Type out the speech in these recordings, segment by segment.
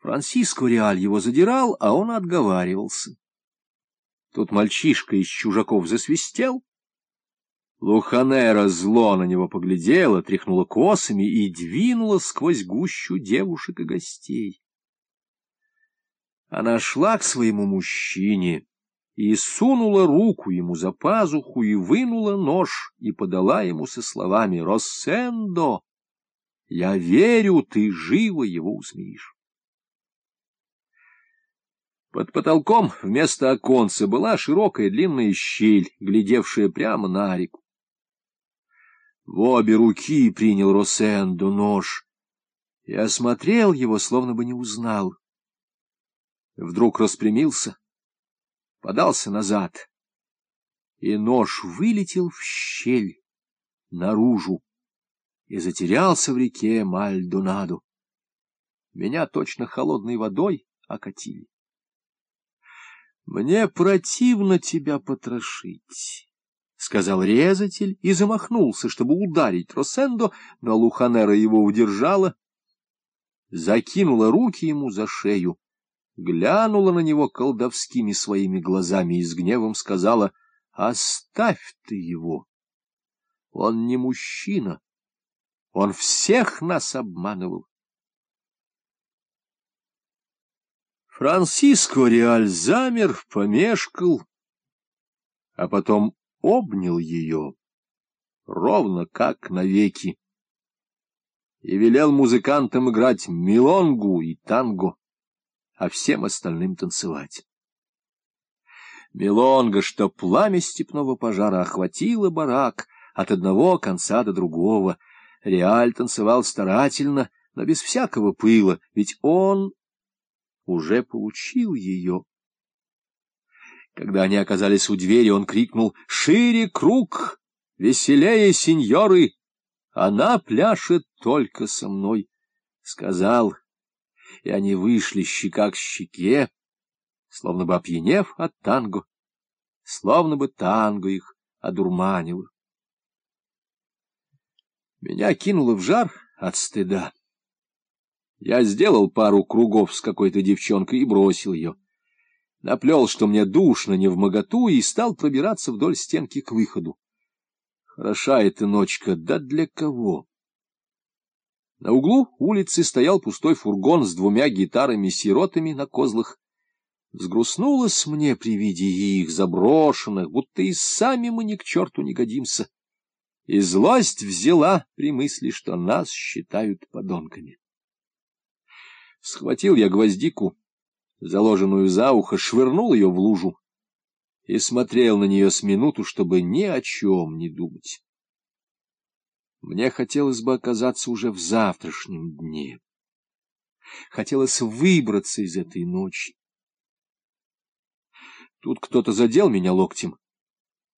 Франциско Реаль его задирал, а он отговаривался. Тут мальчишка из чужаков засвистел. Луханера зло на него поглядела, тряхнула косами и двинула сквозь гущу девушек и гостей. Она шла к своему мужчине и сунула руку ему за пазуху и вынула нож и подала ему со словами «Россендо! Я верю, ты живо его усмиришь». Под потолком вместо оконца была широкая длинная щель, глядевшая прямо на реку. В обе руки принял Росендо нож и осмотрел его, словно бы не узнал. Вдруг распрямился, подался назад, и нож вылетел в щель наружу и затерялся в реке Мальдонадо. Меня точно холодной водой окатили. Мне противно тебя потрошить, — сказал резатель и замахнулся, чтобы ударить Росендо, но Луханера его удержала, закинула руки ему за шею, глянула на него колдовскими своими глазами и с гневом сказала, — Оставь ты его. Он не мужчина. Он всех нас обманывал. Франциско Реаль замер, помешкал, а потом обнял ее, ровно как навеки, и велел музыкантам играть милонгу и танго, а всем остальным танцевать. Милонга, что пламя степного пожара охватило барак от одного конца до другого. Реаль танцевал старательно, но без всякого пыла, ведь он уже получил ее. Когда они оказались у двери, он крикнул «Шире круг! Веселее, сеньоры! Она пляшет только со мной!» Сказал, и они вышли щека к щеке, словно бы опьянев от танго, словно бы танго их одурманило. Меня кинуло в жар от стыда. Я сделал пару кругов с какой-то девчонкой и бросил ее. Наплел, что мне душно, не в моготу, и стал пробираться вдоль стенки к выходу. Хороша эта ночка, да для кого? На углу улицы стоял пустой фургон с двумя гитарами-сиротами на козлах. Взгрустнулось мне при виде их, заброшенных, будто и сами мы ни к черту не годимся. И злость взяла при мысли, что нас считают подонками. Схватил я гвоздику, заложенную за ухо, швырнул ее в лужу и смотрел на нее с минуту, чтобы ни о чем не думать. Мне хотелось бы оказаться уже в завтрашнем дне. Хотелось выбраться из этой ночи. Тут кто-то задел меня локтем,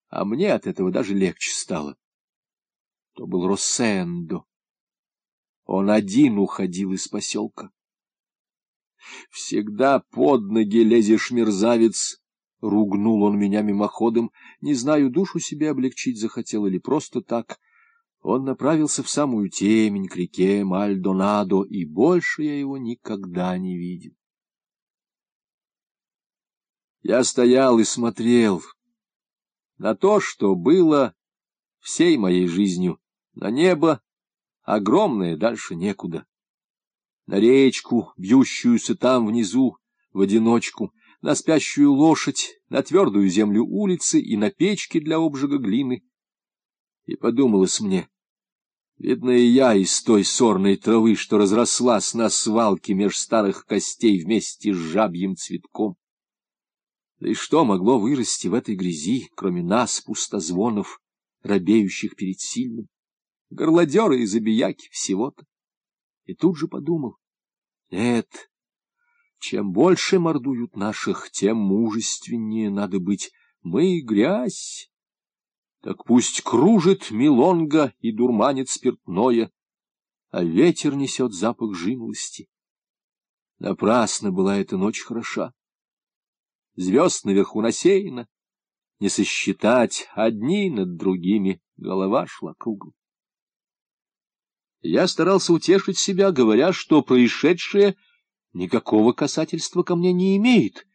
а мне от этого даже легче стало. То был Росендо. Он один уходил из поселка. Всегда под ноги лезешь, мерзавец! Ругнул он меня мимоходом. Не знаю, душу себе облегчить захотел или просто так. Он направился в самую темень к реке Мальдонадо, и больше я его никогда не видел. Я стоял и смотрел на то, что было всей моей жизнью, на небо, огромное дальше некуда на речку, бьющуюся там внизу, в одиночку, на спящую лошадь, на твердую землю улицы и на печки для обжига глины. И подумалось мне, видно и я из той сорной травы, что разрослась на свалке меж старых костей вместе с жабьим цветком. Да и что могло вырасти в этой грязи, кроме нас, пустозвонов, робеющих перед сильным? Горлодеры и забияки всего-то. И тут же подумал, нет, чем больше мордуют наших, тем мужественнее надо быть. Мы — грязь. Так пусть кружит мелонга и дурманит спиртное, а ветер несет запах жимолости. Напрасно была эта ночь хороша. Звезд наверху насеяно, не сосчитать одни над другими, голова шла кругом. Я старался утешить себя, говоря, что происшедшее никакого касательства ко мне не имеет.